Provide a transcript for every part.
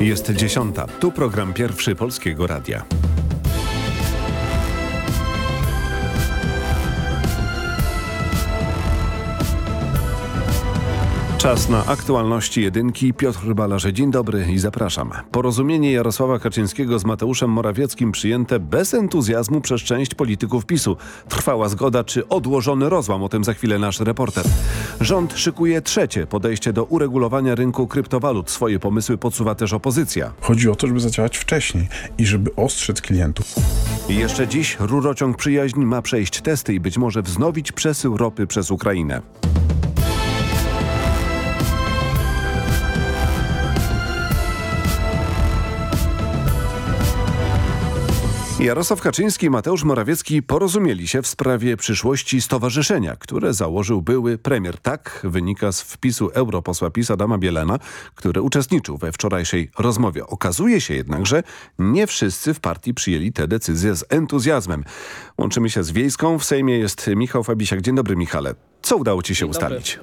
Jest dziesiąta. Tu program pierwszy Polskiego Radia. Czas na aktualności jedynki. Piotr Balarze, dzień dobry i zapraszam. Porozumienie Jarosława Kaczyńskiego z Mateuszem Morawieckim przyjęte bez entuzjazmu przez część polityków PiSu. Trwała zgoda czy odłożony rozłam, o tym za chwilę nasz reporter. Rząd szykuje trzecie podejście do uregulowania rynku kryptowalut. Swoje pomysły podsuwa też opozycja. Chodzi o to, żeby zadziałać wcześniej i żeby ostrzec klientów. I jeszcze dziś rurociąg przyjaźń ma przejść testy i być może wznowić przesył ropy przez Ukrainę. Jarosław Kaczyński i Mateusz Morawiecki porozumieli się w sprawie przyszłości stowarzyszenia, które założył były premier. Tak wynika z wpisu europosła PiS Adama Bielena, który uczestniczył we wczorajszej rozmowie. Okazuje się jednak, że nie wszyscy w partii przyjęli tę decyzję z entuzjazmem. Łączymy się z Wiejską. W Sejmie jest Michał Fabisiak. Dzień dobry Michale. Co udało ci się ustalić?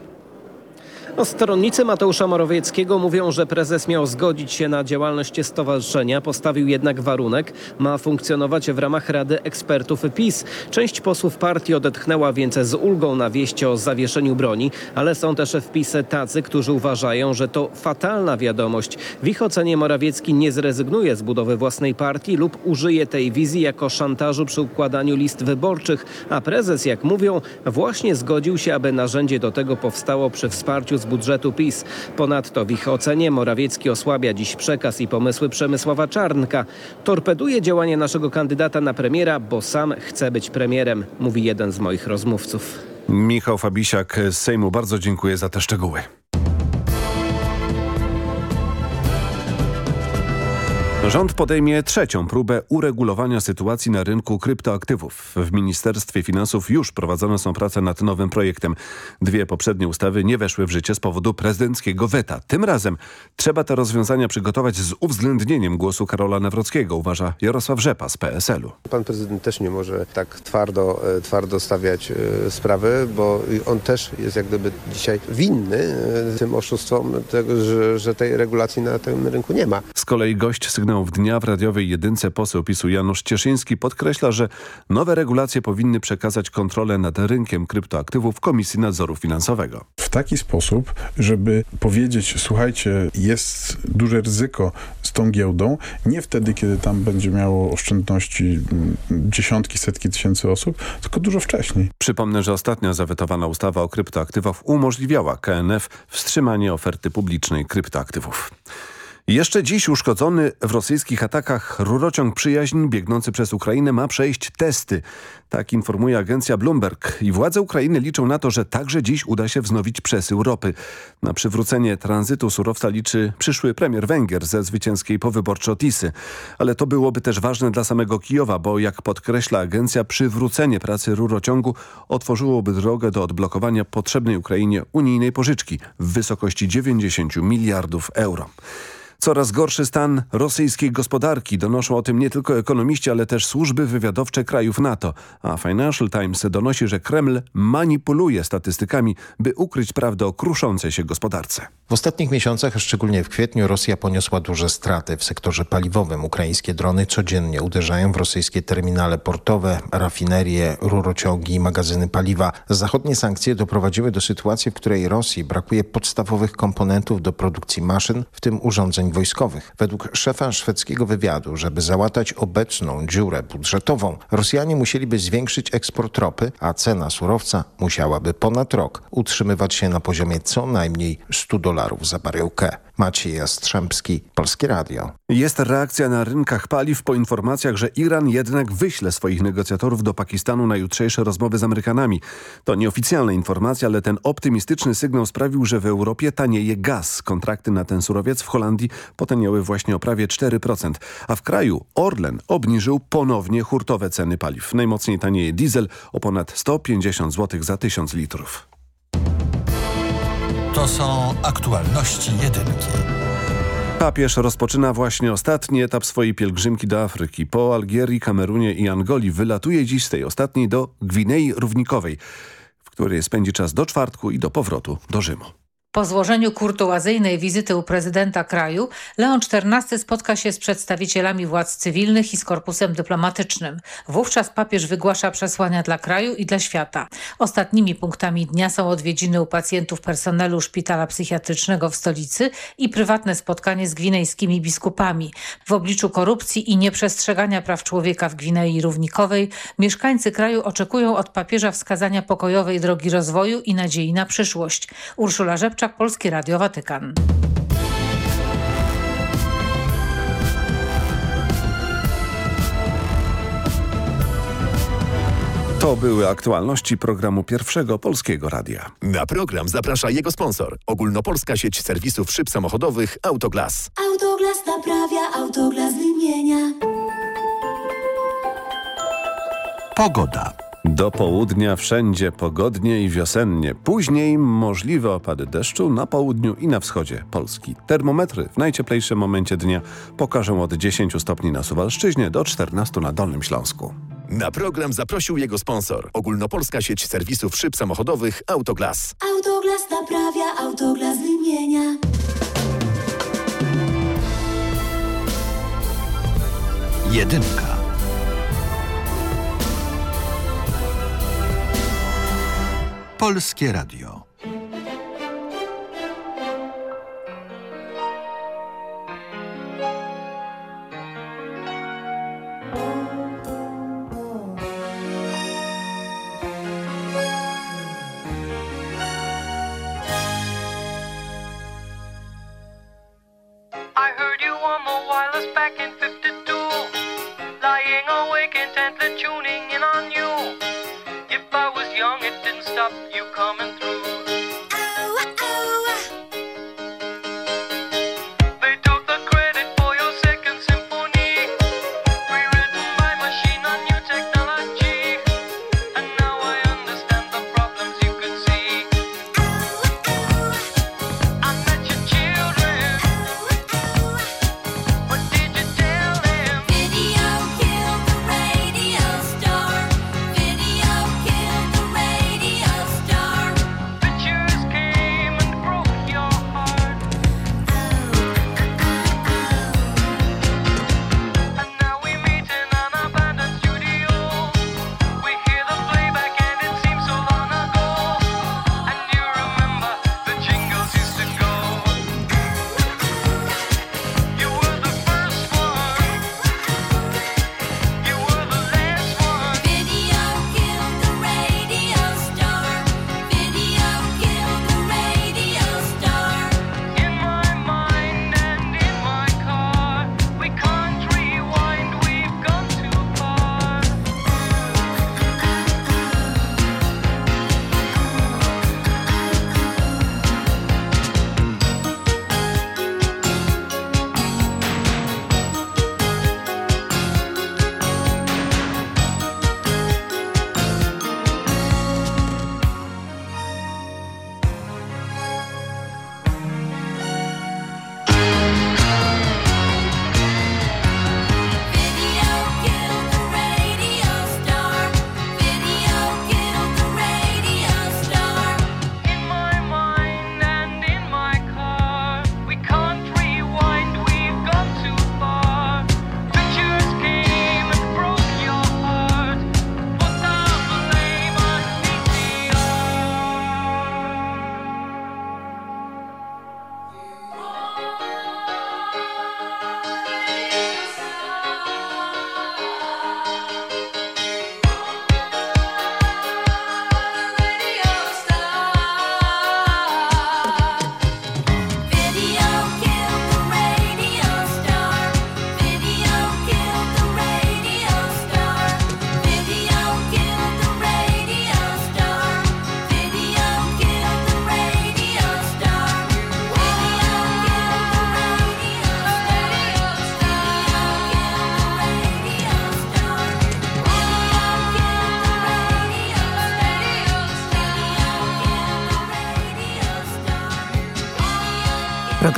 No, stronnicy Mateusza Morawieckiego mówią, że prezes miał zgodzić się na działalność stowarzyszenia, postawił jednak warunek, ma funkcjonować w ramach Rady Ekspertów PiS. Część posłów partii odetchnęła więc z ulgą na wieści o zawieszeniu broni, ale są też wpisy tacy, którzy uważają, że to fatalna wiadomość. W ich ocenie Morawiecki nie zrezygnuje z budowy własnej partii lub użyje tej wizji jako szantażu przy układaniu list wyborczych, a prezes, jak mówią, właśnie zgodził się, aby narzędzie do tego powstało przy wsparciu z budżetu PiS. Ponadto w ich ocenie Morawiecki osłabia dziś przekaz i pomysły Przemysława Czarnka. Torpeduje działanie naszego kandydata na premiera, bo sam chce być premierem, mówi jeden z moich rozmówców. Michał Fabisiak z Sejmu. Bardzo dziękuję za te szczegóły. Rząd podejmie trzecią próbę uregulowania sytuacji na rynku kryptoaktywów. W Ministerstwie Finansów już prowadzone są prace nad nowym projektem. Dwie poprzednie ustawy nie weszły w życie z powodu prezydenckiego weta. Tym razem trzeba te rozwiązania przygotować z uwzględnieniem głosu Karola Nawrockiego, uważa Jarosław Rzepa z PSL-u. Pan prezydent też nie może tak twardo, e, twardo stawiać e, sprawy, bo on też jest jak gdyby dzisiaj winny e, tym oszustwom, tego, że, że tej regulacji na tym rynku nie ma. Z kolei gość sygnałów dnia w radiowej jedynce poseł PiSu Janusz Cieszyński podkreśla, że nowe regulacje powinny przekazać kontrolę nad rynkiem kryptoaktywów Komisji Nadzoru Finansowego. W taki sposób, żeby powiedzieć, słuchajcie, jest duże ryzyko z tą giełdą, nie wtedy, kiedy tam będzie miało oszczędności mm, dziesiątki, setki tysięcy osób, tylko dużo wcześniej. Przypomnę, że ostatnia zawetowana ustawa o kryptoaktywach umożliwiała KNF wstrzymanie oferty publicznej kryptoaktywów. Jeszcze dziś uszkodzony w rosyjskich atakach rurociąg przyjaźń biegnący przez Ukrainę ma przejść testy. Tak informuje agencja Bloomberg. I władze Ukrainy liczą na to, że także dziś uda się wznowić przesył ropy. Na przywrócenie tranzytu surowca liczy przyszły premier Węgier ze zwycięskiej powyborczo Tisy. Ale to byłoby też ważne dla samego Kijowa, bo jak podkreśla agencja, przywrócenie pracy rurociągu otworzyłoby drogę do odblokowania potrzebnej Ukrainie unijnej pożyczki w wysokości 90 miliardów euro. Coraz gorszy stan rosyjskiej gospodarki. Donoszą o tym nie tylko ekonomiści, ale też służby wywiadowcze krajów NATO. A Financial Times donosi, że Kreml manipuluje statystykami, by ukryć prawdę o kruszącej się gospodarce. W ostatnich miesiącach, szczególnie w kwietniu, Rosja poniosła duże straty w sektorze paliwowym. Ukraińskie drony codziennie uderzają w rosyjskie terminale portowe, rafinerie, rurociągi i magazyny paliwa. Zachodnie sankcje doprowadziły do sytuacji, w której Rosji brakuje podstawowych komponentów do produkcji maszyn, w tym urządzeń wojskowych. Według szefa szwedzkiego wywiadu, żeby załatać obecną dziurę budżetową, Rosjanie musieliby zwiększyć eksport ropy, a cena surowca musiałaby ponad rok utrzymywać się na poziomie co najmniej 100 dolarów za baryłkę. Maciej Jastrzębski, Polskie Radio. Jest reakcja na rynkach paliw po informacjach, że Iran jednak wyśle swoich negocjatorów do Pakistanu na jutrzejsze rozmowy z Amerykanami. To nieoficjalna informacja, ale ten optymistyczny sygnał sprawił, że w Europie tanieje gaz. Kontrakty na ten surowiec w Holandii potaniały właśnie o prawie 4%, a w kraju Orlen obniżył ponownie hurtowe ceny paliw. Najmocniej tanieje diesel o ponad 150 zł za 1000 litrów. To są aktualności jedynki. Papież rozpoczyna właśnie ostatni etap swojej pielgrzymki do Afryki. Po Algierii, Kamerunie i Angolii wylatuje dziś z tej ostatniej do Gwinei Równikowej, w której spędzi czas do czwartku i do powrotu do Rzymu. Po złożeniu kurtuazyjnej wizyty u prezydenta kraju, Leon XIV spotka się z przedstawicielami władz cywilnych i z korpusem dyplomatycznym. Wówczas papież wygłasza przesłania dla kraju i dla świata. Ostatnimi punktami dnia są odwiedziny u pacjentów personelu szpitala psychiatrycznego w stolicy i prywatne spotkanie z gwinejskimi biskupami. W obliczu korupcji i nieprzestrzegania praw człowieka w Gwinei Równikowej mieszkańcy kraju oczekują od papieża wskazania pokojowej drogi rozwoju i nadziei na przyszłość. Urszula Rzepczak, Polskie Radio Watykan. To były aktualności programu Pierwszego Polskiego Radia. Na program zaprasza jego sponsor. Ogólnopolska sieć serwisów szyb samochodowych Autoglas. Autoglas naprawia, Autoglas wymienia. Pogoda. Do południa wszędzie pogodnie i wiosennie. Później możliwe opady deszczu na południu i na wschodzie Polski. Termometry w najcieplejszym momencie dnia pokażą od 10 stopni na Suwalszczyźnie do 14 na Dolnym Śląsku. Na program zaprosił jego sponsor. Ogólnopolska sieć serwisów szyb samochodowych Autoglas. Autoglas naprawia, Autoglas wymienia. Jedynka. Polskie Radio. up, you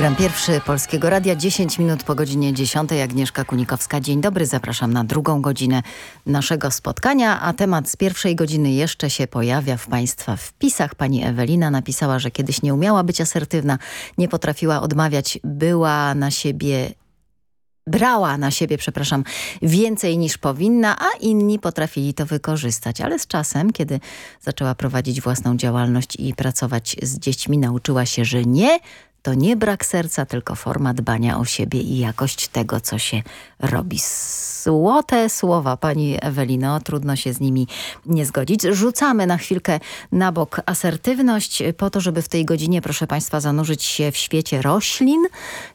Program pierwszy Polskiego Radia, 10 minut po godzinie 10. Agnieszka Kunikowska. Dzień dobry, zapraszam na drugą godzinę naszego spotkania, a temat z pierwszej godziny jeszcze się pojawia w Państwa wpisach. Pani Ewelina napisała, że kiedyś nie umiała być asertywna, nie potrafiła odmawiać, była na siebie brała na siebie, przepraszam, więcej niż powinna, a inni potrafili to wykorzystać. Ale z czasem, kiedy zaczęła prowadzić własną działalność i pracować z dziećmi, nauczyła się, że nie, to nie brak serca, tylko forma dbania o siebie i jakość tego, co się robi. Złote słowa, pani Ewelino, trudno się z nimi nie zgodzić. Rzucamy na chwilkę na bok asertywność, po to, żeby w tej godzinie, proszę państwa, zanurzyć się w świecie roślin,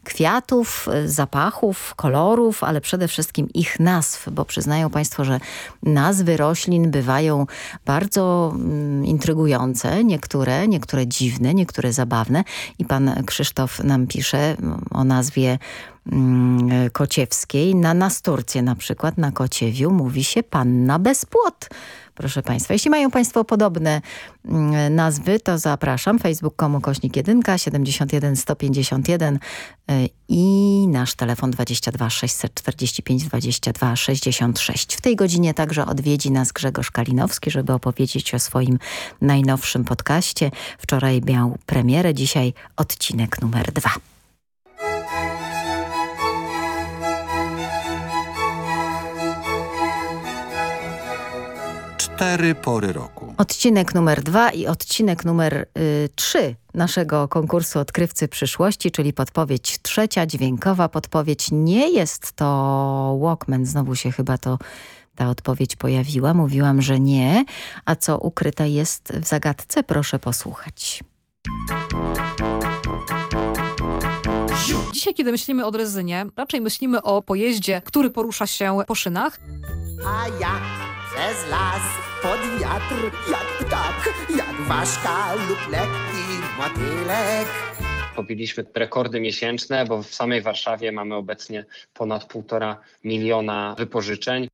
kwiatów, zapachów, kolorów, ale przede wszystkim ich nazw, bo przyznają państwo, że nazwy roślin bywają bardzo mm, intrygujące, niektóre, niektóre dziwne, niektóre zabawne i pan Krzysztof nam pisze o nazwie mm, kociewskiej. Na Nasturcję na przykład, na Kociewiu mówi się panna bez płot. Proszę Państwa, jeśli mają Państwo podobne mm, nazwy, to zapraszam. Facebook.com kośnik 1 71 151 i nasz telefon 22 645 22 66. W tej godzinie także odwiedzi nas Grzegorz Kalinowski, żeby opowiedzieć o swoim najnowszym podcaście. Wczoraj miał premierę, dzisiaj odcinek numer dwa. Cztery pory roku. Odcinek numer dwa i odcinek numer y, trzy naszego konkursu Odkrywcy Przyszłości, czyli podpowiedź trzecia, dźwiękowa podpowiedź. Nie jest to Walkman, znowu się chyba to ta odpowiedź pojawiła. Mówiłam, że nie. A co ukryte jest w zagadce? Proszę posłuchać. Dzisiaj, kiedy myślimy o drezynie, raczej myślimy o pojeździe, który porusza się po szynach. A ja przez las, pod wiatr, jak ptak, jak ważka lub lekki motylek. Pobiliśmy rekordy miesięczne, bo w samej Warszawie mamy obecnie ponad półtora miliona wypożyczeń.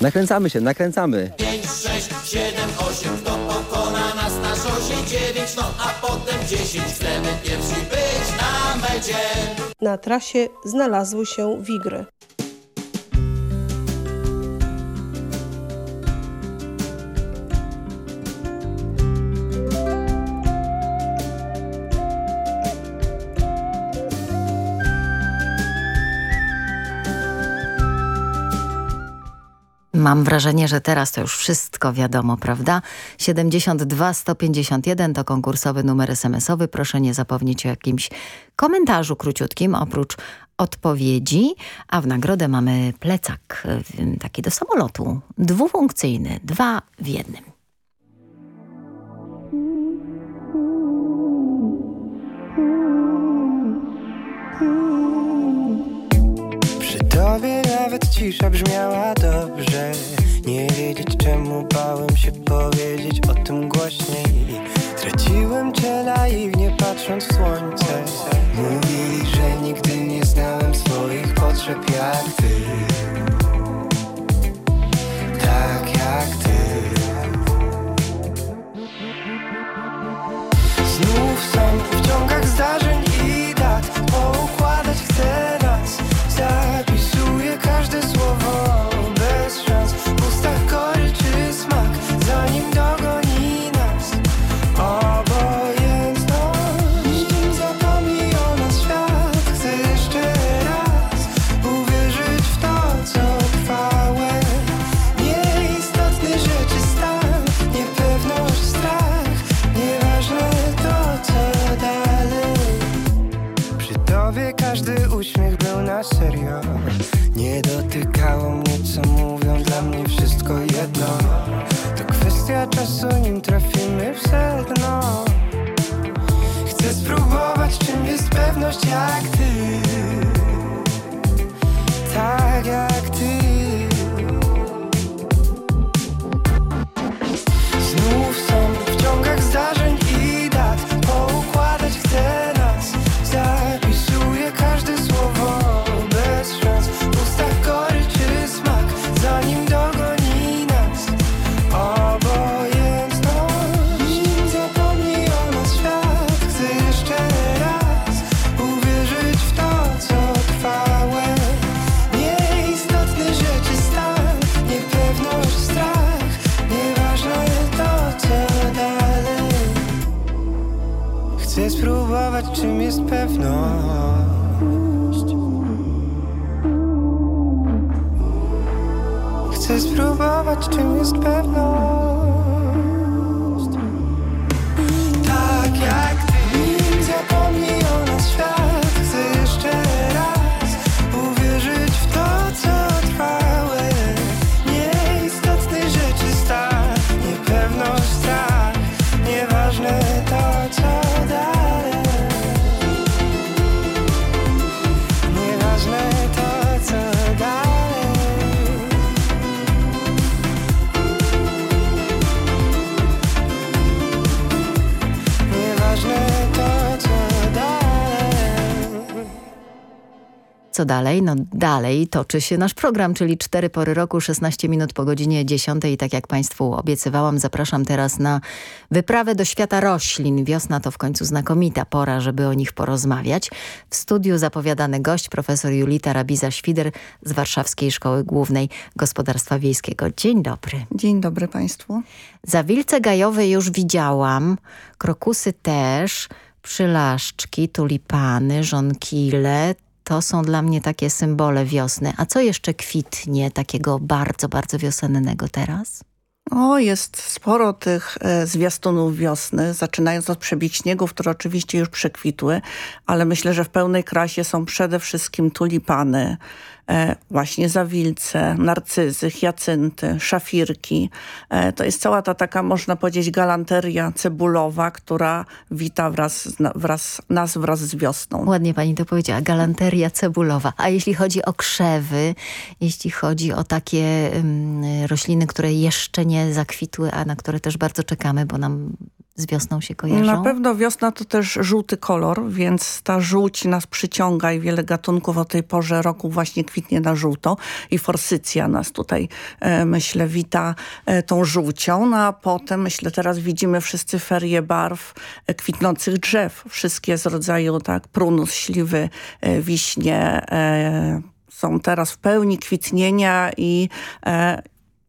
Nakręcamy się, nakręcamy. 5, 6, 7, 8, kto pokona nas na szosie 9, no a potem 10 Chcemy pierwsi być na mecie Na trasie znalazły się wigry. Mam wrażenie, że teraz to już wszystko wiadomo, prawda? 72 151 to konkursowy numer SMS-owy. Proszę nie zapomnieć o jakimś komentarzu króciutkim, oprócz odpowiedzi. A w nagrodę mamy plecak, y, taki do samolotu, dwufunkcyjny, dwa w jednym. Przy tobie cisza brzmiała dobrze. Nie wiedzieć czemu bałem się powiedzieć o tym głośniej. Traciłem cię naiwnie patrząc w słońce. Mówili, że nigdy nie znałem swoich potrzeb jak ty spróbować, czym jest pewność. Chcę spróbować, czym jest pewność. Co dalej? No dalej toczy się nasz program, czyli 4 pory roku, 16 minut po godzinie 10 i tak jak Państwu obiecywałam, zapraszam teraz na wyprawę do świata roślin. Wiosna to w końcu znakomita pora, żeby o nich porozmawiać. W studiu zapowiadany gość, profesor Julita Rabiza-Świder z Warszawskiej Szkoły Głównej Gospodarstwa Wiejskiego. Dzień dobry. Dzień dobry Państwu. Zawilce gajowe już widziałam, krokusy też, przylaszczki, tulipany, żonkile. To są dla mnie takie symbole wiosny. A co jeszcze kwitnie takiego bardzo, bardzo wiosennego teraz? O, jest sporo tych e, zwiastunów wiosny, zaczynając od przebieg śniegów, które oczywiście już przekwitły, ale myślę, że w pełnej krasie są przede wszystkim tulipany, właśnie zawilce, narcyzy, hiacynty, szafirki. E, to jest cała ta taka, można powiedzieć, galanteria cebulowa, która wita wraz, wraz, nas wraz z wiosną. Ładnie pani to powiedziała, galanteria cebulowa. A jeśli chodzi o krzewy, jeśli chodzi o takie ym, rośliny, które jeszcze nie zakwitły, a na które też bardzo czekamy, bo nam z wiosną się kojarzą? Na pewno wiosna to też żółty kolor, więc ta żółć nas przyciąga i wiele gatunków o tej porze roku właśnie kwitnie na żółto i forsycja nas tutaj, e, myślę, wita e, tą żółcią. No a potem, myślę, teraz widzimy wszyscy ferie barw e, kwitnących drzew. Wszystkie z rodzaju tak prunus, śliwy, e, wiśnie e, są teraz w pełni kwitnienia i e,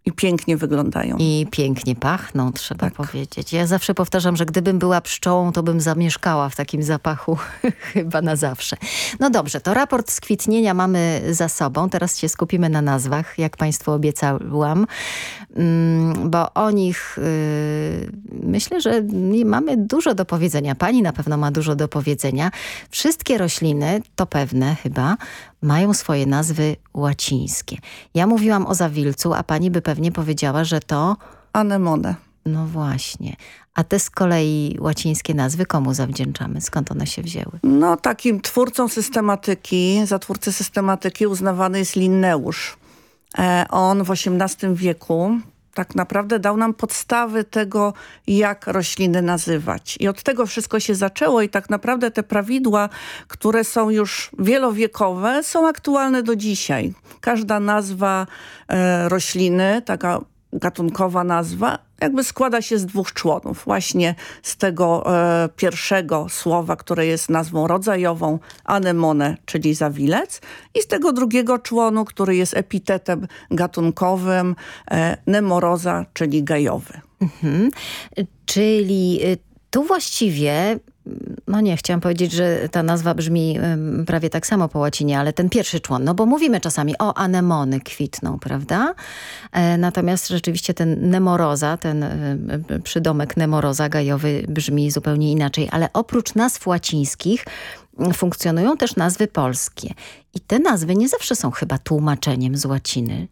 i pięknie wyglądają. I pięknie pachną, trzeba powiedzieć. Ja zawsze powtarzam, że gdybym była pszczołą, to bym zamieszkała w takim zapachu chyba na zawsze. No dobrze, to raport z kwitnienia mamy za sobą. Teraz się skupimy na nazwach, jak Państwu obiecałam, Mm, bo o nich y, myślę, że mamy dużo do powiedzenia. Pani na pewno ma dużo do powiedzenia. Wszystkie rośliny, to pewne chyba, mają swoje nazwy łacińskie. Ja mówiłam o zawilcu, a pani by pewnie powiedziała, że to... Anemone. No właśnie. A te z kolei łacińskie nazwy komu zawdzięczamy? Skąd one się wzięły? No takim twórcą systematyki, za twórcę systematyki uznawany jest Linneusz. E, on w XVIII wieku tak naprawdę dał nam podstawy tego, jak rośliny nazywać. I od tego wszystko się zaczęło i tak naprawdę te prawidła, które są już wielowiekowe, są aktualne do dzisiaj. Każda nazwa e, rośliny, taka gatunkowa nazwa, jakby składa się z dwóch członów. Właśnie z tego e, pierwszego słowa, które jest nazwą rodzajową, anemone, czyli zawilec i z tego drugiego członu, który jest epitetem gatunkowym, e, nemoroza, czyli gajowy. Mhm. Czyli y, tu właściwie, no nie, chciałam powiedzieć, że ta nazwa brzmi prawie tak samo po łacinie, ale ten pierwszy człon, no bo mówimy czasami o anemony kwitną, prawda? E, natomiast rzeczywiście ten nemoroza, ten przydomek nemoroza gajowy brzmi zupełnie inaczej, ale oprócz nazw łacińskich y, funkcjonują też nazwy polskie. I te nazwy nie zawsze są chyba tłumaczeniem z łaciny.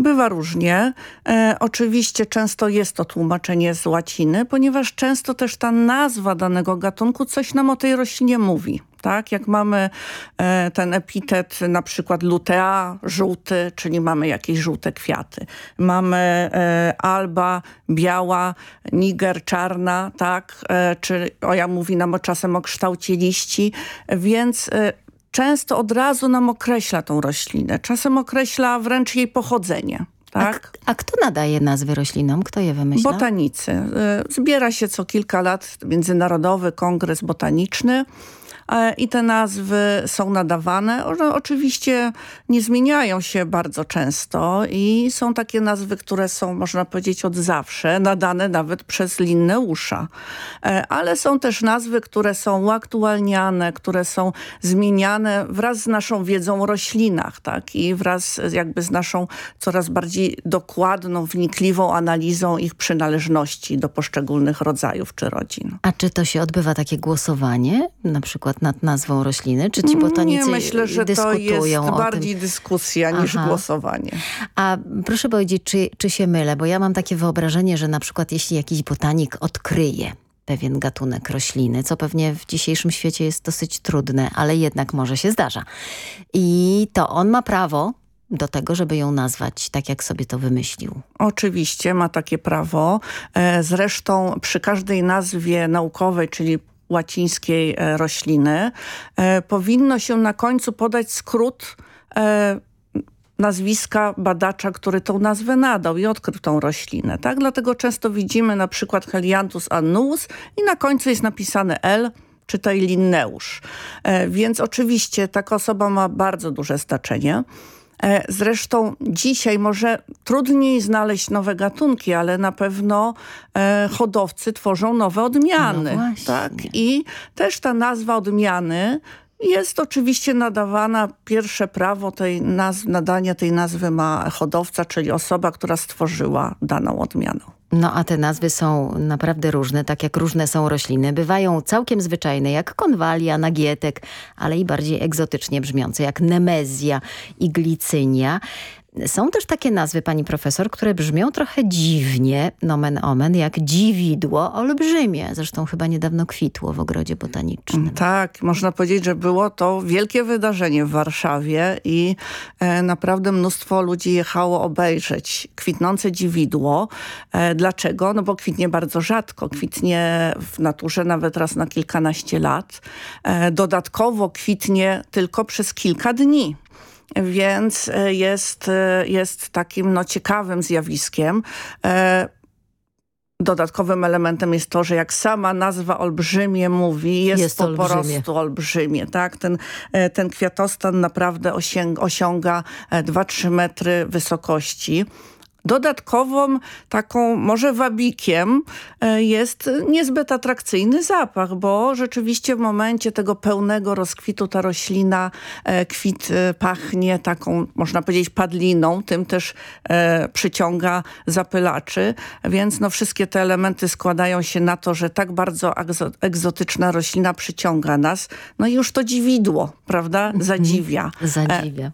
Bywa różnie. E, oczywiście często jest to tłumaczenie z łaciny, ponieważ często też ta nazwa danego gatunku coś nam o tej roślinie mówi. Tak, jak mamy e, ten epitet na przykład lutea, żółty, czyli mamy jakieś żółte kwiaty. Mamy e, alba, biała, niger, czarna, tak, e, czy oja mówi nam czasem o kształcie liści, więc e, często od razu nam określa tą roślinę. Czasem określa wręcz jej pochodzenie. Tak? A, a kto nadaje nazwy roślinom? Kto je wymyśla? Botanicy. Y, Zbiera się co kilka lat Międzynarodowy Kongres Botaniczny, i te nazwy są nadawane. One oczywiście nie zmieniają się bardzo często i są takie nazwy, które są, można powiedzieć, od zawsze, nadane nawet przez Linneusza. E, Ale są też nazwy, które są uaktualniane, które są zmieniane wraz z naszą wiedzą o roślinach, tak? I wraz jakby z naszą coraz bardziej dokładną, wnikliwą analizą ich przynależności do poszczególnych rodzajów czy rodzin. A czy to się odbywa takie głosowanie, na przykład nad nazwą rośliny? Czy ci botanicy Nie, myślę, że to jest bardziej tym? dyskusja niż Aha. głosowanie. A proszę powiedzieć, czy, czy się mylę? Bo ja mam takie wyobrażenie, że na przykład jeśli jakiś botanik odkryje pewien gatunek rośliny, co pewnie w dzisiejszym świecie jest dosyć trudne, ale jednak może się zdarza. I to on ma prawo do tego, żeby ją nazwać tak, jak sobie to wymyślił. Oczywiście ma takie prawo. E, Zresztą przy każdej nazwie naukowej, czyli łacińskiej e, rośliny, e, powinno się na końcu podać skrót e, nazwiska badacza, który tą nazwę nadał i odkrył tą roślinę. Tak? Dlatego często widzimy na przykład Helianthus annuus i na końcu jest napisane L, czytaj Linneusz. Więc oczywiście taka osoba ma bardzo duże znaczenie. E, Zresztą dzisiaj może trudniej znaleźć nowe gatunki, ale na pewno e, hodowcy tworzą nowe odmiany. No tak? I też ta nazwa odmiany jest oczywiście nadawana, pierwsze prawo tej naz- nadania tej nazwy ma hodowca, czyli osoba, która stworzyła daną odmianę. No a te nazwy są naprawdę różne, tak jak różne są rośliny. Bywają całkiem zwyczajne, jak konwalia, nagietek, ale i bardziej egzotycznie brzmiące, jak nemezja i glicynia. Są też takie nazwy, pani profesor, które brzmią trochę dziwnie, nomen omen, jak dziwidło olbrzymie. Zresztą chyba niedawno kwitło w ogrodzie botanicznym. Tak, można powiedzieć, że było to wielkie wydarzenie w Warszawie i e, naprawdę mnóstwo ludzi jechało obejrzeć kwitnące dziwidło. E, dlaczego? No bo kwitnie bardzo rzadko. Kwitnie w naturze nawet raz na kilkanaście lat. E, dodatkowo kwitnie tylko przez kilka dni. Więc e, jest, e, jest takim no, ciekawym zjawiskiem. E, Dodatkowym elementem jest to, że jak sama nazwa olbrzymie mówi, jest, Jest po olbrzymie. prostu olbrzymie. Tak? Ten, ten kwiatostan naprawdę osiąg, osiąga e, 2-3 metry wysokości. Dodatkową taką może wabikiem e, jest niezbyt atrakcyjny zapach, bo rzeczywiście w momencie tego pełnego rozkwitu ta roślina e, kwit e, pachnie taką, można powiedzieć, padliną, tym też przyciąga zapylaczy, więc no wszystkie te elementy składają się na to, że tak bardzo egzo- egzotyczna roślina przyciąga nas. No i już to dziwidło, prawda, zadziwia. E, Zadziwia.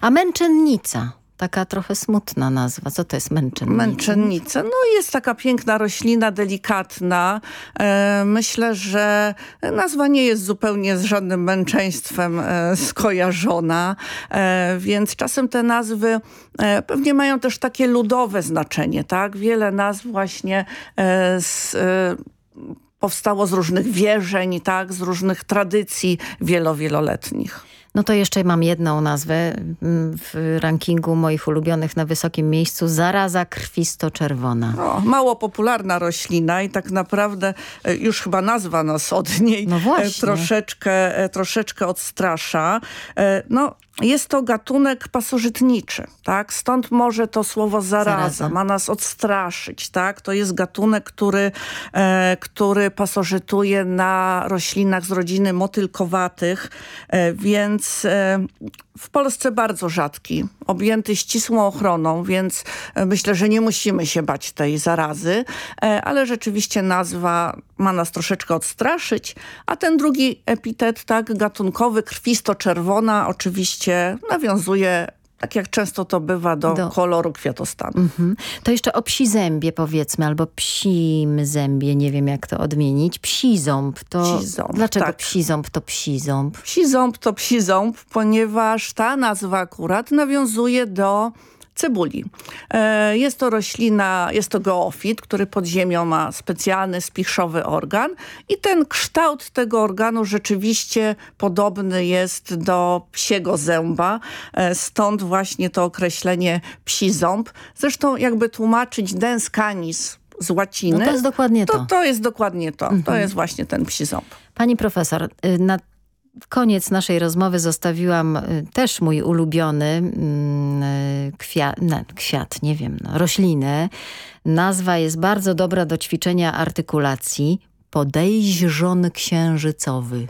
A męczennica, taka trochę smutna nazwa. Co to jest męczennica? Męczennica. No jest taka piękna roślina, delikatna. E, myślę, że nazwa nie jest zupełnie z żadnym męczeństwem e, skojarzona, e, więc czasem te nazwy pewnie mają też takie ludowe znaczenie, tak? Wiele nazw właśnie z... Powstało z różnych wierzeń, tak, z różnych tradycji wielo, wieloletnich. No to jeszcze mam jedną nazwę mm, w rankingu moich ulubionych na wysokim miejscu. Zaraza krwisto-czerwona. O, mało popularna roślina i tak naprawdę e, już chyba nazwa nas od niej No e, troszeczkę, e, troszeczkę odstrasza. No, jest to gatunek pasożytniczy, tak? Stąd może to słowo zaraza, Zaraza. ma nas odstraszyć, tak? To jest gatunek, który, e, który pasożytuje na roślinach z rodziny motylkowatych, e, więc e, w Polsce bardzo rzadki, objęty ścisłą ochroną, więc e, myślę, że nie musimy się bać tej zarazy, e, ale rzeczywiście nazwa ma nas troszeczkę odstraszyć, a ten drugi epitet, tak, gatunkowy, krwisto-czerwona, oczywiście nawiązuje, tak jak często to bywa, do, Do- koloru kwiatostanu. Mhm. To jeszcze o psi zębie powiedzmy, albo psim zębie, nie wiem jak to odmienić. Psi ząb to... Psi ząb, Dlaczego tak. psi ząb to psi ząb? Psi ząb to psi ząb, ponieważ ta nazwa akurat nawiązuje do cebuli. E, Jest to roślina, jest to geofit, który pod ziemią ma specjalny spichrzowy organ i ten kształt tego organu rzeczywiście podobny jest do psiego zęba. E, Stąd właśnie to określenie psi ząb. Zresztą jakby tłumaczyć dens canis z łaciny, No to jest dokładnie to. to, to jest dokładnie to. To Mhm. jest właśnie ten psi ząb. Pani profesor, y, na koniec naszej rozmowy zostawiłam y, też mój ulubiony mm, y, kwiat, kwiat, nie wiem, no. Nazwa jest bardzo dobra do ćwiczenia artykulacji. Podejrzon księżycowy.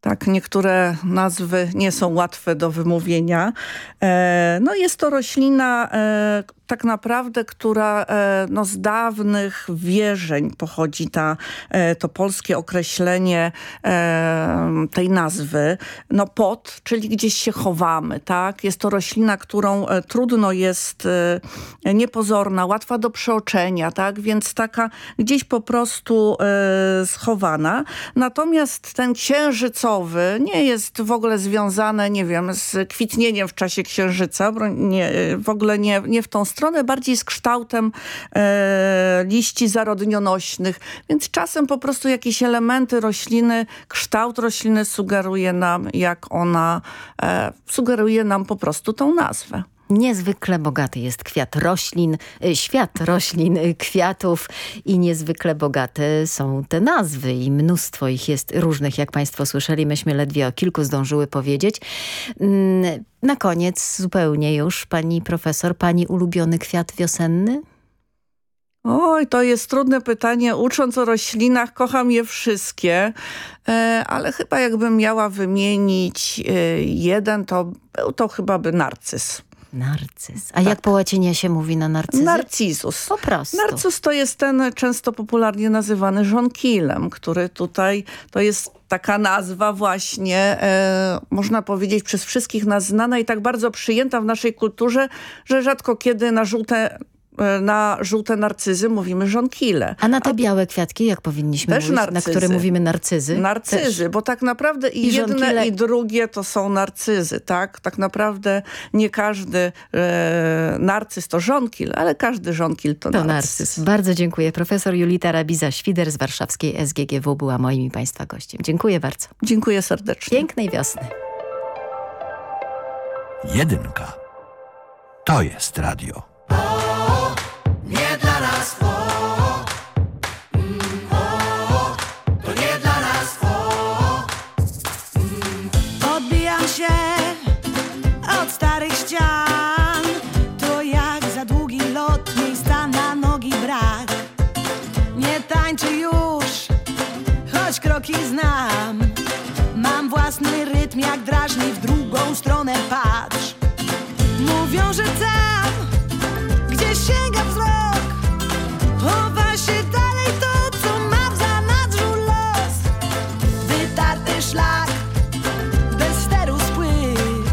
Tak, niektóre nazwy nie są łatwe do wymówienia. E, no jest to roślina e, tak naprawdę, która e, no, z dawnych wierzeń pochodzi ta, e, to polskie określenie e, tej nazwy. No pod, czyli gdzieś się chowamy, tak? Jest to roślina, którą trudno jest niepozorna, łatwa do przeoczenia, tak? Więc taka gdzieś po prostu schowana. Natomiast ten księżycowy nie jest w ogóle związane, nie wiem, z kwitnieniem w czasie księżyca, nie, w ogóle nie, nie w tą stronę, bardziej z kształtem e, liści zarodnionośnych, więc czasem po prostu jakieś elementy rośliny, kształt rośliny sugeruje nam, jak ona e, sugeruje nam po prostu tą nazwę. Niezwykle bogaty jest kwiat roślin, y, świat roślin, y, kwiatów i niezwykle bogate są te nazwy i mnóstwo ich jest różnych, jak Państwo słyszeli. Myśmy ledwie o kilku zdążyły powiedzieć. Mm, Na koniec zupełnie już, pani profesor, pani ulubiony kwiat wiosenny? Oj, to jest trudne pytanie. Ucząc o roślinach, kocham je wszystkie, e, ale chyba jakbym miała wymienić e, jeden, to był to chyba by narcyz. Narcyz. A jak po łacinie się mówi na narcyzy? Narcizus. Po prostu. Narcyz to jest ten często popularnie nazywany żonkilem, który tutaj, to jest taka nazwa właśnie, e, można powiedzieć, przez wszystkich nas znana i tak bardzo przyjęta w naszej kulturze, że rzadko kiedy na żółte na żółte narcyzy mówimy żonkile. A na te białe kwiatki, jak powinniśmy Też mówić, na narcyzy. które mówimy narcyzy? Narcyzy, Też. bo tak naprawdę i, I jedne żonkile- i drugie to są narcyzy, tak? Tak naprawdę nie każdy e, narcyz to żonkil, ale każdy żonkil to, To narcyz. narcyz. Bardzo dziękuję. Profesor Julita Rabiza-Świder z warszawskiej SGGW była moim i Państwa gościem. Dziękuję bardzo. Dziękuję serdecznie. Pięknej wiosny. Jedynka. To jest radio. Kroki znam. Mam własny rytm, jak drażni w drugą stronę patrz. Mówią, że tam, gdzie sięga wzrok Chowa się dalej to, co ma w zanadrzu los. Wytarty szlak bez steru spływ.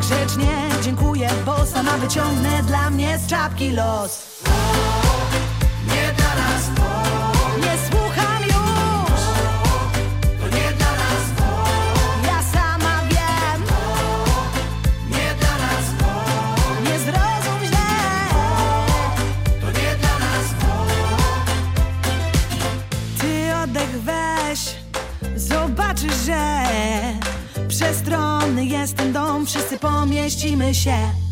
Grzecznie dziękuję, bo sama wyciągnę dla mnie z czapki los wszyscy pomieścimy się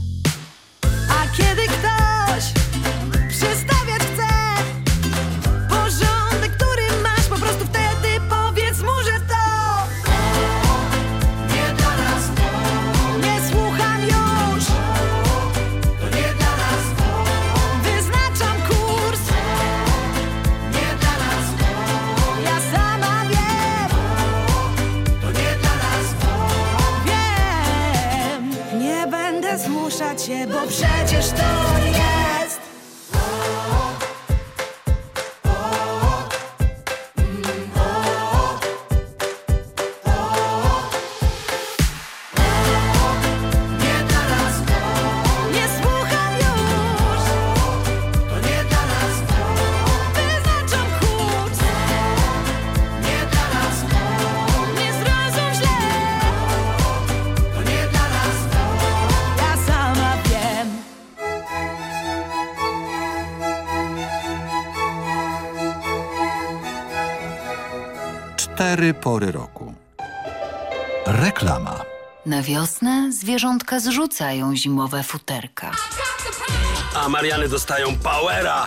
Cztery pory roku. Reklama. Na wiosnę zwierzątka zrzucają zimowe futerka. A Mariany dostają powera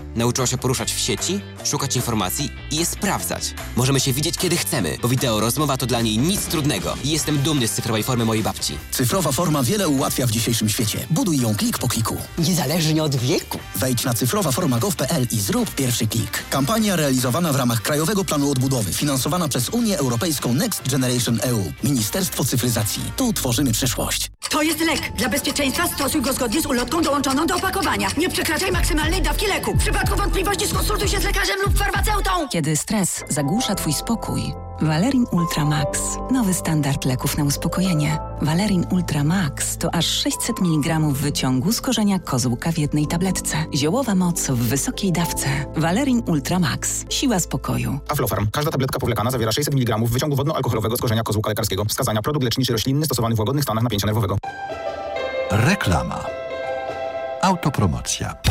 Nauczyła się poruszać w sieci, szukać informacji i je sprawdzać. Możemy się widzieć kiedy chcemy, bo wideo rozmowa to dla niej nic trudnego. I jestem dumny z cyfrowej formy mojej babci. Cyfrowa forma wiele ułatwia w dzisiejszym świecie. Buduj ją klik po kliku. Niezależnie od wieku. Wejdź na cyfrowaforma.gov.pl i zrób pierwszy klik. Kampania realizowana w ramach Krajowego Planu Odbudowy, finansowana przez Unię Europejską Next Generation EU. Ministerstwo Cyfryzacji. Tu tworzymy przyszłość. To jest lek. Dla bezpieczeństwa stosuj go zgodnie z ulotką dołączoną do opakowania. Nie przekraczaj maksymalnej dawki leku. W przypadku wątpliwości skonsultuj się z lekarzem lub farmaceutą. Kiedy stres zagłusza Twój spokój, Valerin Ultra Max. Nowy standard leków na uspokojenie. Valerin Ultra Max to aż 600 mg wyciągu z korzenia kozłka w jednej tabletce. Ziołowa moc w wysokiej dawce. Valerin Ultra Max. Siła spokoju. Aflofarm. Każda tabletka powlekana zawiera 600 mg wyciągu wodno-alkoholowego z korzenia kozłka lekarskiego. Wskazania produkt leczniczy roślinny stosowany w łagodnych stanach napięcia nerwowego. Reklama. Autopromocja.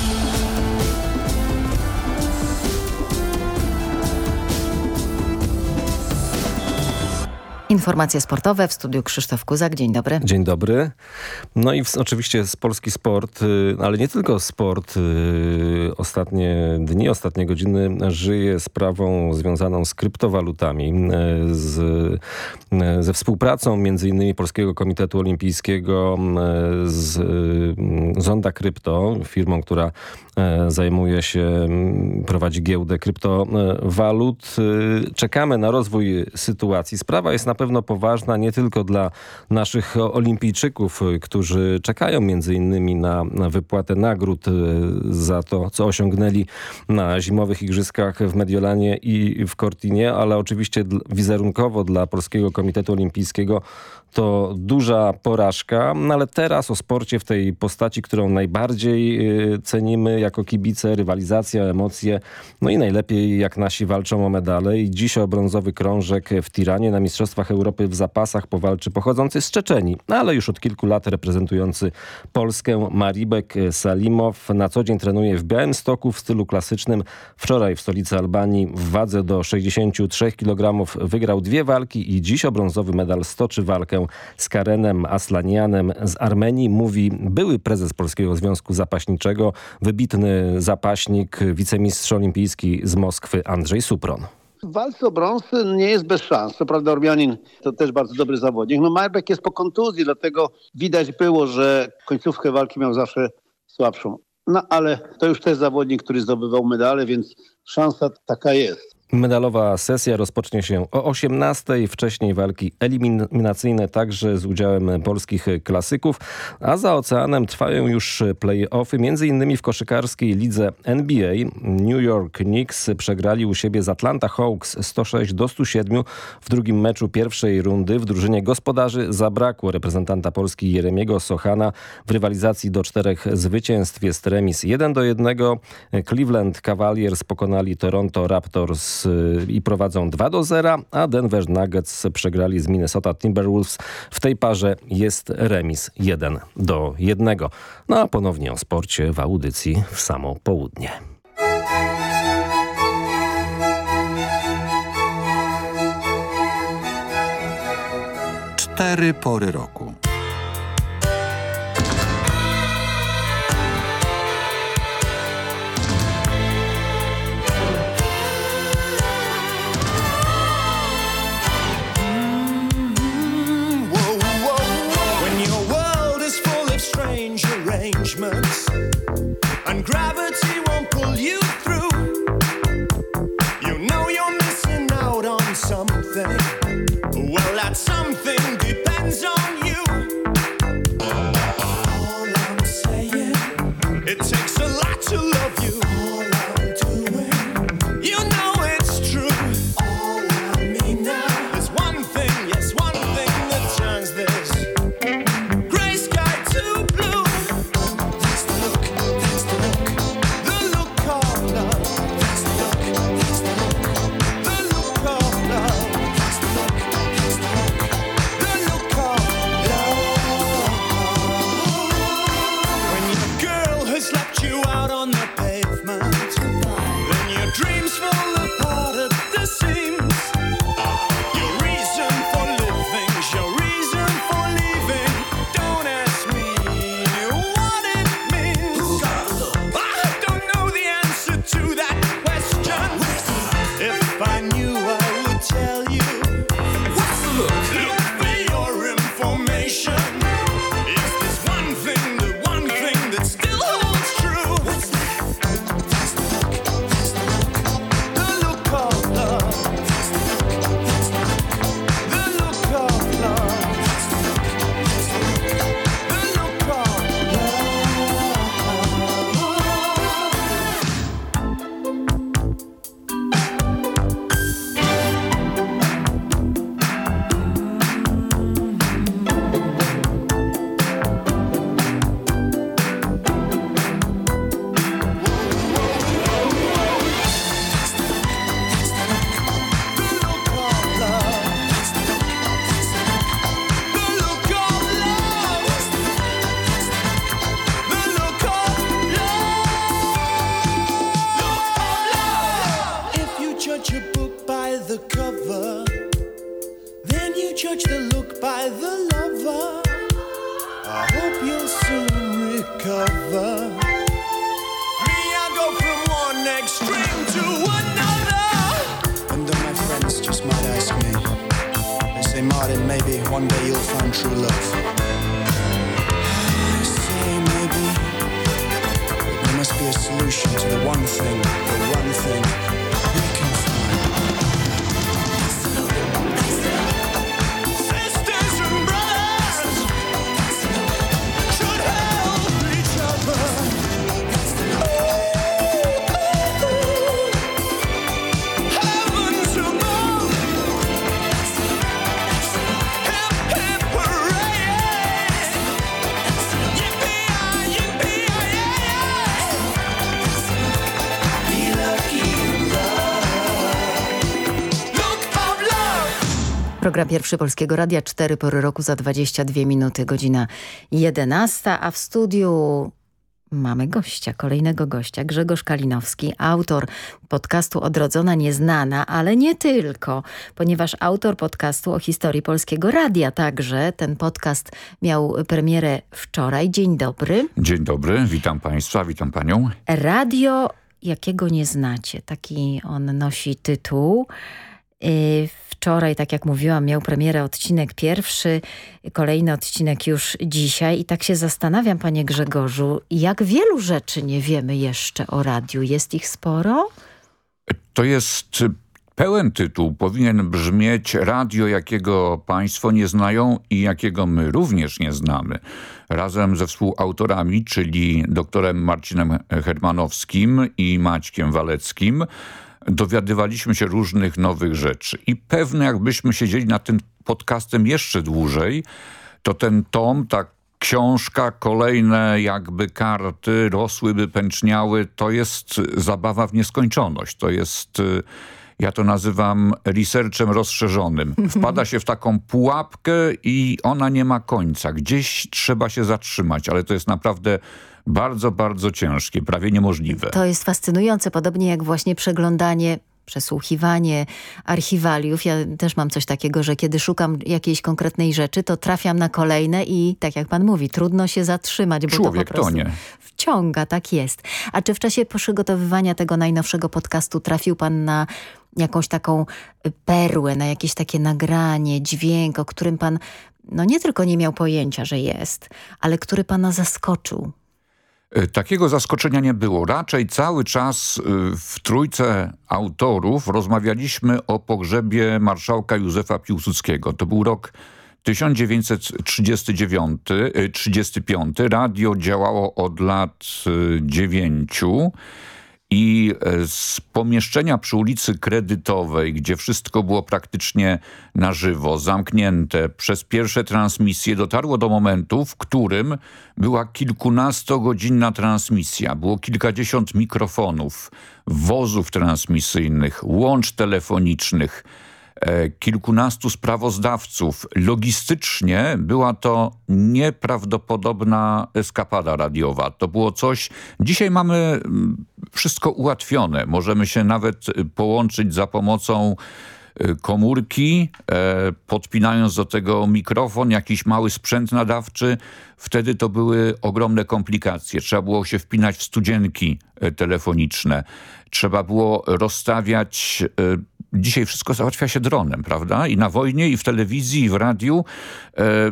Informacje sportowe w studiu Krzysztof Kuzak. Dzień dobry. Dzień dobry. No i w, oczywiście z polski sport, y, ale nie tylko sport. Y, ostatnie dni, ostatnie godziny żyje sprawą związaną z kryptowalutami, y, z, ze współpracą między innymi Polskiego Komitetu Olimpijskiego z Zonda Krypto, firmą, która zajmuje się, m, prowadzi giełdę kryptowalut. Y, Czekamy na rozwój sytuacji. Sprawa jest na pewno poważna nie tylko dla naszych olimpijczyków, y, którzy czekają między innymi na, na wypłatę nagród za to, co osiągnęli na zimowych igrzyskach w Mediolanie i w Cortinie, ale oczywiście wizerunkowo dla Polskiego Komitetu Olimpijskiego to duża porażka, no ale teraz o sporcie w tej postaci, którą najbardziej y, cenimy jako kibice, rywalizacja, emocje, no i najlepiej jak nasi walczą o medale i dziś o brązowy krążek w Tiranie na Mistrzostwach Europy w zapasach powalczy pochodzący z Czeczenii, no ale już od kilku lat reprezentujący Polskę Maribek Salimow na co dzień trenuje w Białymstoku w stylu klasycznym. Wczoraj w stolicy Albanii w wadze do 63 kg wygrał dwie walki i dziś o brązowy medal stoczy walkę z Karenem Aslanianem z Armenii. Mówi były prezes Polskiego Związku Zapaśniczego, wybitny zapaśnik, wicemistrz olimpijski z Moskwy Andrzej Supron. W walce o brąz nie jest bez szans. Co prawda Ormianin to też bardzo dobry zawodnik. No Majbek jest po kontuzji, dlatego widać było, że końcówkę walki miał zawsze słabszą. No ale to już też zawodnik, który zdobywał medale, więc szansa taka jest. Medalowa sesja rozpocznie się o 18. Wcześniej walki eliminacyjne także z udziałem polskich klasyków, a za oceanem trwają już play-offy, innymi w koszykarskiej lidze NBA. New York Knicks przegrali u siebie z Atlanta Hawks 106 do 107 w drugim meczu pierwszej rundy. W drużynie gospodarzy zabrakło reprezentanta Polski Jeremiego Sochana. W rywalizacji do czterech zwycięstw jest remis 1 do 1. Cleveland Cavaliers pokonali Toronto Raptors Y, i prowadzą 2 do 0, a Denver Nuggets przegrali z Minnesota Timberwolves. W tej parze jest remis 1 do 1. No a ponownie o sporcie w audycji w samo południe. Cztery pory roku. over. I hope you'll soon recover. Me, I go from one extreme to another. And then my friends just might ask me. They say, Martin, maybe one day you'll find true love. I say maybe, there must be a solution to the one thing, the one thing Program pierwszy Polskiego Radia, 4 pory roku za 22 minuty, godzina 11, a w studiu mamy gościa, kolejnego gościa, Grzegorz Kalinowski, autor podcastu Odrodzona Nieznana, ale nie tylko, ponieważ autor podcastu o historii Polskiego Radia także. Ten podcast miał premierę wczoraj. Dzień dobry. Dzień dobry, witam państwa, witam panią. Radio, jakiego nie znacie, taki on nosi tytuł. Y, wczoraj, tak jak mówiłam, miał premierę odcinek pierwszy, kolejny odcinek już dzisiaj i tak się zastanawiam, panie Grzegorzu, jak wielu rzeczy nie wiemy jeszcze o radiu. Jest ich sporo? To jest pełen tytuł. Powinien brzmieć radio, jakiego państwo nie znają i jakiego my również nie znamy. Razem ze współautorami, czyli doktorem Marcinem Hermanowskim i Maćkiem Waleckim, dowiadywaliśmy się różnych nowych rzeczy. I pewnie jakbyśmy siedzieli nad tym podcastem jeszcze dłużej, to ten tom, ta książka, kolejne jakby karty rosłyby, pęczniały. To jest zabawa w nieskończoność. To jest y, ja to nazywam researchem rozszerzonym. Mhm. Wpada się w taką pułapkę i ona nie ma końca. Gdzieś trzeba się zatrzymać, ale to jest naprawdę bardzo, bardzo ciężkie, prawie niemożliwe. To jest fascynujące, podobnie jak właśnie przeglądanie przesłuchiwanie archiwaliów. Ja też mam coś takiego, że kiedy szukam jakiejś konkretnej rzeczy, to trafiam na kolejne i tak jak pan mówi, trudno się zatrzymać, bo Człowiek to po prostu tonie. wciąga, tak jest. A czy w czasie przygotowywania tego najnowszego podcastu trafił pan na jakąś taką perłę, na jakieś takie nagranie, dźwięk, o którym pan no nie tylko nie miał pojęcia, że jest, ale który pana zaskoczył? E, Takiego zaskoczenia nie było. Raczej cały czas y, w trójce autorów rozmawialiśmy o pogrzebie marszałka Józefa Piłsudskiego. To był rok 1939, y, 35. Radio działało od lat dziewięciu. I e, z pomieszczenia przy ulicy Kredytowej, gdzie wszystko było praktycznie na żywo, zamknięte, przez pierwsze transmisje dotarło do momentu, w którym była kilkunastogodzinna transmisja. Było kilkadziesiąt mikrofonów, wozów transmisyjnych, łącz telefonicznych, kilkunastu sprawozdawców. Logistycznie była to nieprawdopodobna eskapada radiowa. To było coś... Dzisiaj mamy mm, wszystko ułatwione. Możemy się nawet y, połączyć za pomocą y, komórki, e, podpinając do tego mikrofon, jakiś mały sprzęt nadawczy. Wtedy to były ogromne komplikacje. Trzeba było się wpinać w studzienki e, telefoniczne. Trzeba było rozstawiać... Dzisiaj wszystko załatwia się dronem, prawda? I na wojnie, i w telewizji, i w radiu. E,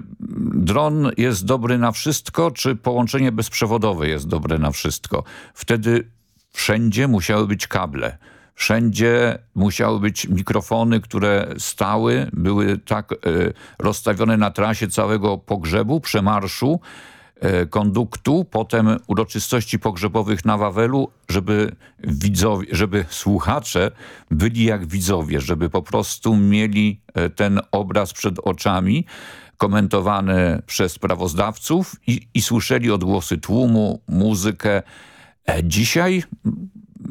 dron jest dobry na wszystko, czy połączenie bezprzewodowe jest dobre na wszystko. Wtedy wszędzie musiały być kable. Wszędzie musiały być mikrofony, które stały, były tak e, rozstawione na trasie całego pogrzebu, przemarszu, konduktu, potem uroczystości pogrzebowych na Wawelu, żeby widzowie, żeby słuchacze byli jak widzowie, żeby po prostu mieli e, ten obraz przed oczami, komentowany przez sprawozdawców i, i słyszeli odgłosy tłumu, muzykę. E, Dzisiaj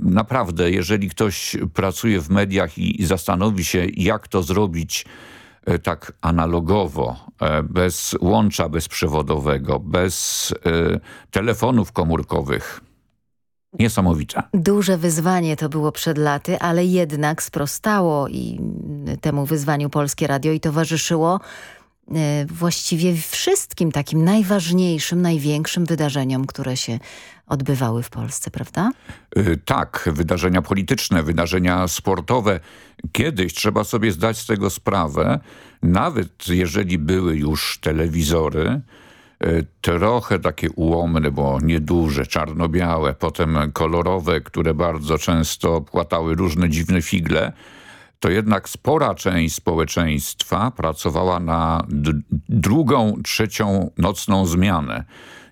naprawdę, jeżeli ktoś pracuje w mediach i, i zastanowi się, jak to zrobić e, tak analogowo, e, bez łącza bezprzewodowego, bez e, telefonów komórkowych, niesamowite. Duże wyzwanie to było przed laty, ale jednak sprostało i temu wyzwaniu Polskie Radio i towarzyszyło e, właściwie wszystkim takim najważniejszym, największym wydarzeniom, które się odbywały w Polsce, prawda? Y, Tak, wydarzenia polityczne, wydarzenia sportowe. Kiedyś trzeba sobie zdać z tego sprawę, nawet jeżeli były już telewizory, y, trochę takie ułomne, bo nieduże, czarno-białe, potem kolorowe, które bardzo często płatały różne dziwne figle, to jednak spora część społeczeństwa pracowała na drugą, trzecią nocną zmianę.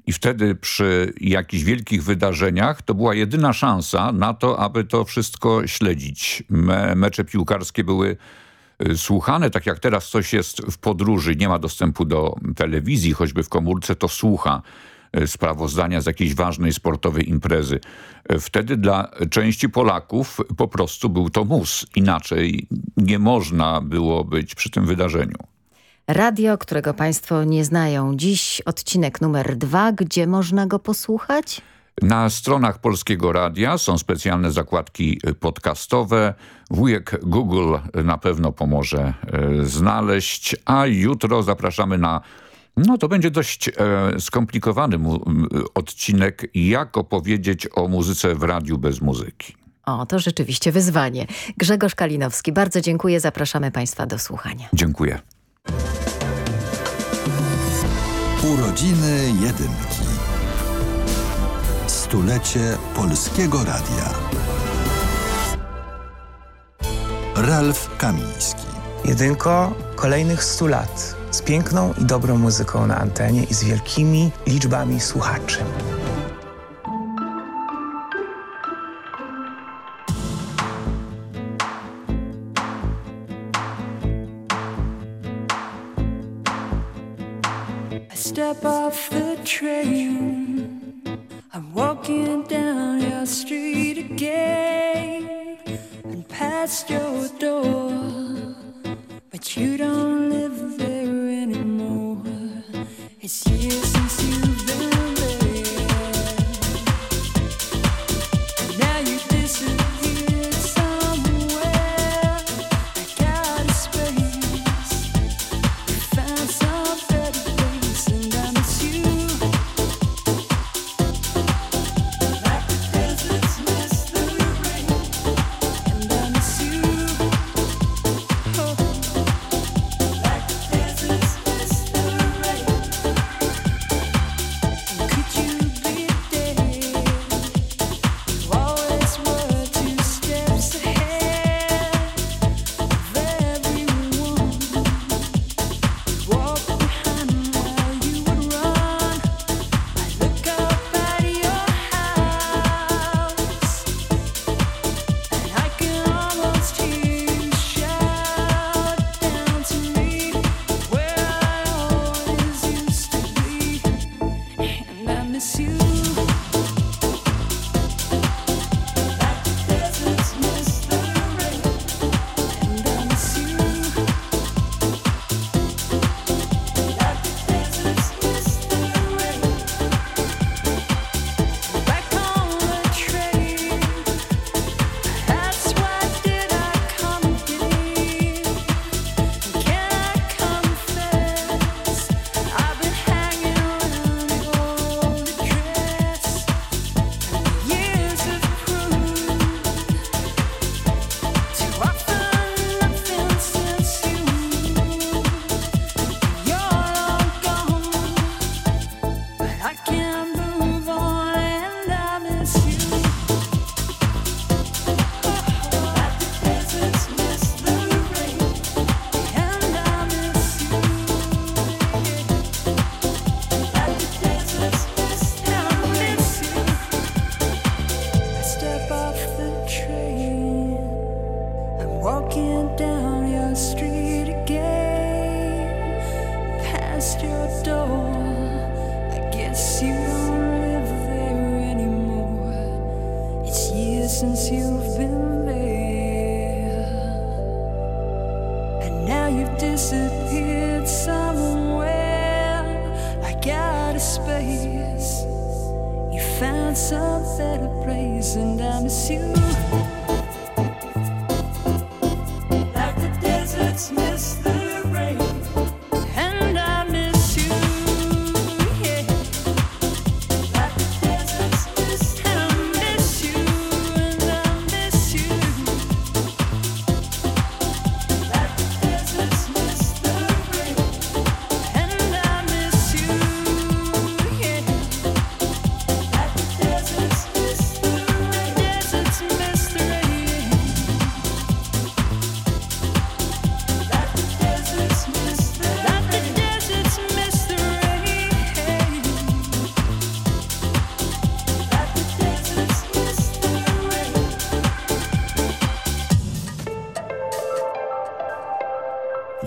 I wtedy przy jakichś wielkich wydarzeniach to była jedyna szansa na to, aby to wszystko śledzić. Me, mecze piłkarskie były y, słuchane, tak jak teraz coś jest w podróży, nie ma dostępu do telewizji, choćby w komórce, to słucha sprawozdania z jakiejś ważnej sportowej imprezy. Y, Wtedy dla części Polaków po prostu był to mus. Inaczej nie można było być przy tym wydarzeniu. Radio, którego Państwo nie znają. Dziś odcinek numer dwa. Gdzie można go posłuchać? Na stronach Polskiego Radia są specjalne zakładki podcastowe. Wujek Google na pewno pomoże e, znaleźć, a jutro zapraszamy na no to będzie dość e, skomplikowany odcinek, jak opowiedzieć o muzyce w radiu bez muzyki. O, to rzeczywiście wyzwanie. Grzegorz Kalinowski, bardzo dziękuję. Zapraszamy Państwa do słuchania. Dziękuję. Urodziny Jedynki. Stulecie Polskiego Radia. Ralf Kamiński. Jedynko kolejnych 100 lat z piękną i dobrą muzyką na antenie i z wielkimi liczbami słuchaczy. step off the train. I'm walking down your street again and past your door. But you don't live there anymore. It's years since you've been.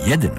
1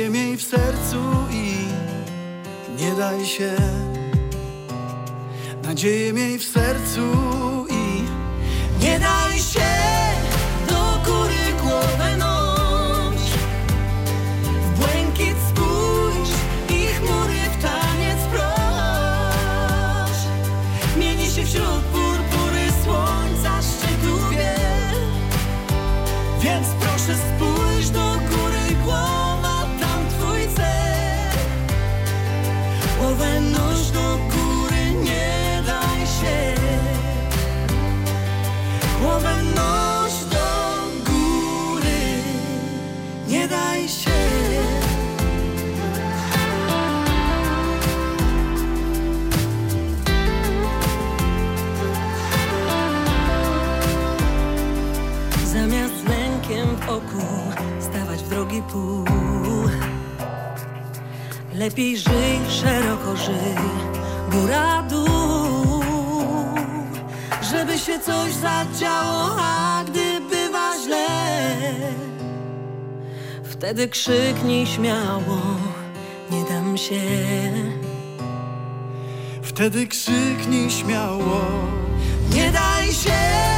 Nadzieję miej w sercu i nie daj się. Nadzieję miej w sercu. Lepiej żyj, szeroko żyj, góra dół, żeby się coś zadziało, a gdy bywa źle, wtedy krzyknij śmiało, nie dam się. Wtedy krzyknij śmiało Nie daj się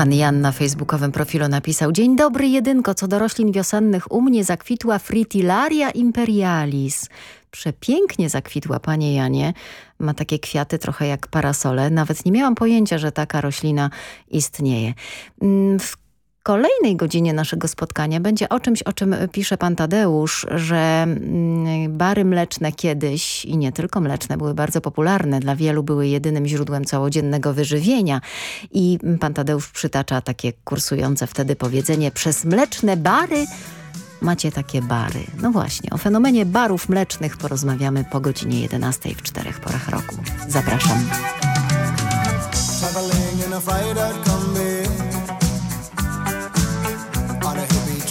Pan Jan na facebookowym profilu napisał Dzień dobry jedynko, co do roślin wiosennych u mnie zakwitła Fritillaria imperialis. Przepięknie zakwitła, panie Janie. Ma takie kwiaty trochę jak parasole. Nawet nie miałam pojęcia, że taka roślina istnieje. Mm, W kolejnej godzinie naszego spotkania będzie o czymś, o czym pisze pan Tadeusz, że mm, bary mleczne kiedyś i nie tylko mleczne były bardzo popularne. Dla wielu były jedynym źródłem całodziennego wyżywienia. I pan Tadeusz przytacza takie kursujące wtedy powiedzenie przez mleczne bary macie takie bary. No właśnie, o fenomenie barów mlecznych porozmawiamy po godzinie 11 w czterech porach roku. Zapraszam.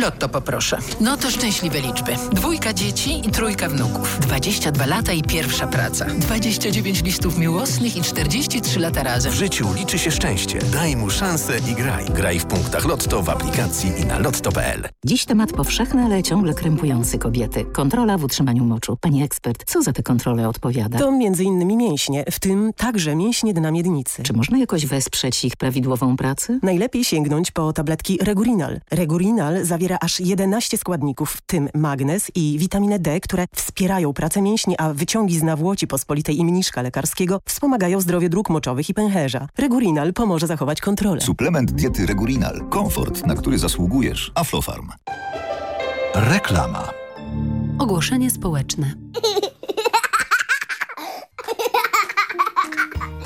Lotto poproszę. No to szczęśliwe liczby. Dwójka dzieci i trójka wnuków. 22 lata i pierwsza praca. 29 listów miłosnych i 43 lata razem. W życiu liczy się szczęście. Daj mu szansę i graj. Graj w punktach Lotto w aplikacji i na lotto.pl. Dziś temat powszechny, ale ciągle krępujący kobiety. Kontrola w utrzymaniu moczu. Pani ekspert, co za te kontrole odpowiada? To między innymi mięśnie, w tym także mięśnie dna miednicy. Czy można jakoś wesprzeć ich prawidłową pracę? Najlepiej sięgnąć po tabletki Regurinal. Regurinal zawiera aż 11 składników, w tym magnez i witaminę D, które wspierają pracę mięśni, a wyciągi z nawłoci pospolitej i mniszka lekarskiego wspomagają zdrowie dróg moczowych i pęcherza. Regurinal pomoże zachować kontrolę. Suplement diety Regurinal. Komfort, na który zasługujesz. Aflofarm. Reklama. Ogłoszenie społeczne.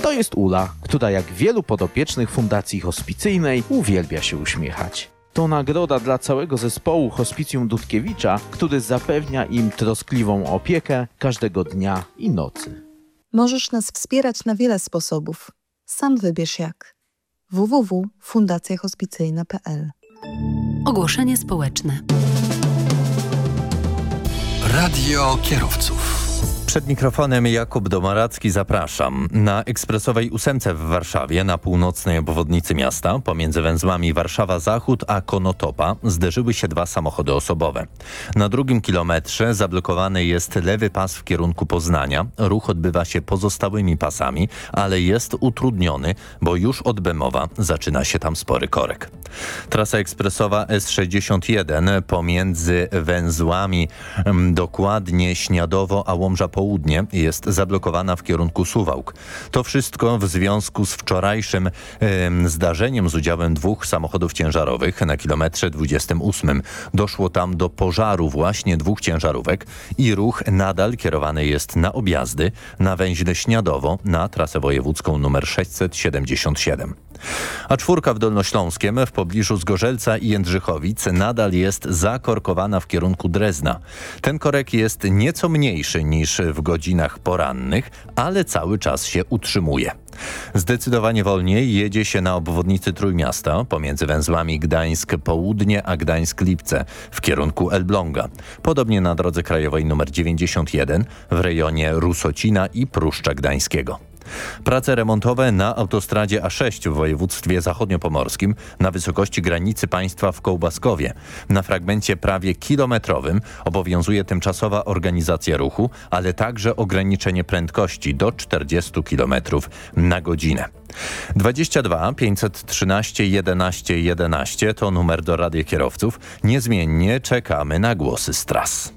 To jest Ula, która jak wielu podopiecznych Fundacji Hospicyjnej uwielbia się uśmiechać. To nagroda dla całego zespołu Hospicjum Dudkiewicza, który zapewnia im troskliwą opiekę każdego dnia i nocy. Możesz nas wspierać na wiele sposobów. Sam wybierz jak. www.fundacjahospicyjna.pl Ogłoszenie społeczne. Radio kierowców. Przed mikrofonem Jakub Domaracki zapraszam. Na ekspresowej ósemce w Warszawie, na północnej obwodnicy miasta, pomiędzy węzłami Warszawa-Zachód a Konotopa, zderzyły się dwa samochody osobowe. Na drugim kilometrze zablokowany jest lewy pas w kierunku Poznania. Ruch odbywa się pozostałymi pasami, ale jest utrudniony, bo już od Bemowa zaczyna się tam spory korek. Trasa ekspresowa S61 pomiędzy węzłami, mm, dokładnie Śniadowo a Łomża Południe jest zablokowana w kierunku Suwałk. To wszystko w związku z wczorajszym em, zdarzeniem z udziałem dwóch samochodów ciężarowych na kilometrze 28. Doszło tam do pożaru właśnie dwóch ciężarówek i ruch nadal kierowany jest na objazdy na węźle Śniadowo na trasę wojewódzką nr 677. A czwórka w Dolnośląskiem w pobliżu Zgorzelca i Jędrzychowic nadal jest zakorkowana w kierunku Drezna. Ten korek jest nieco mniejszy niż w godzinach porannych, ale cały czas się utrzymuje. Zdecydowanie wolniej jedzie się na obwodnicy Trójmiasta pomiędzy węzłami Gdańsk Południe a Gdańsk Lipce w kierunku Elbląga. Podobnie na drodze krajowej nr 91 w rejonie Rusocina i Pruszcza Gdańskiego. Prace remontowe na autostradzie A6 w województwie zachodniopomorskim na wysokości granicy państwa w Kołbaskowie. Na fragmencie prawie kilometrowym obowiązuje tymczasowa organizacja ruchu, ale także ograniczenie prędkości do 40 km na godzinę. 22 513 11 11 to numer do Rady Kierowców. Niezmiennie czekamy na głosy z tras.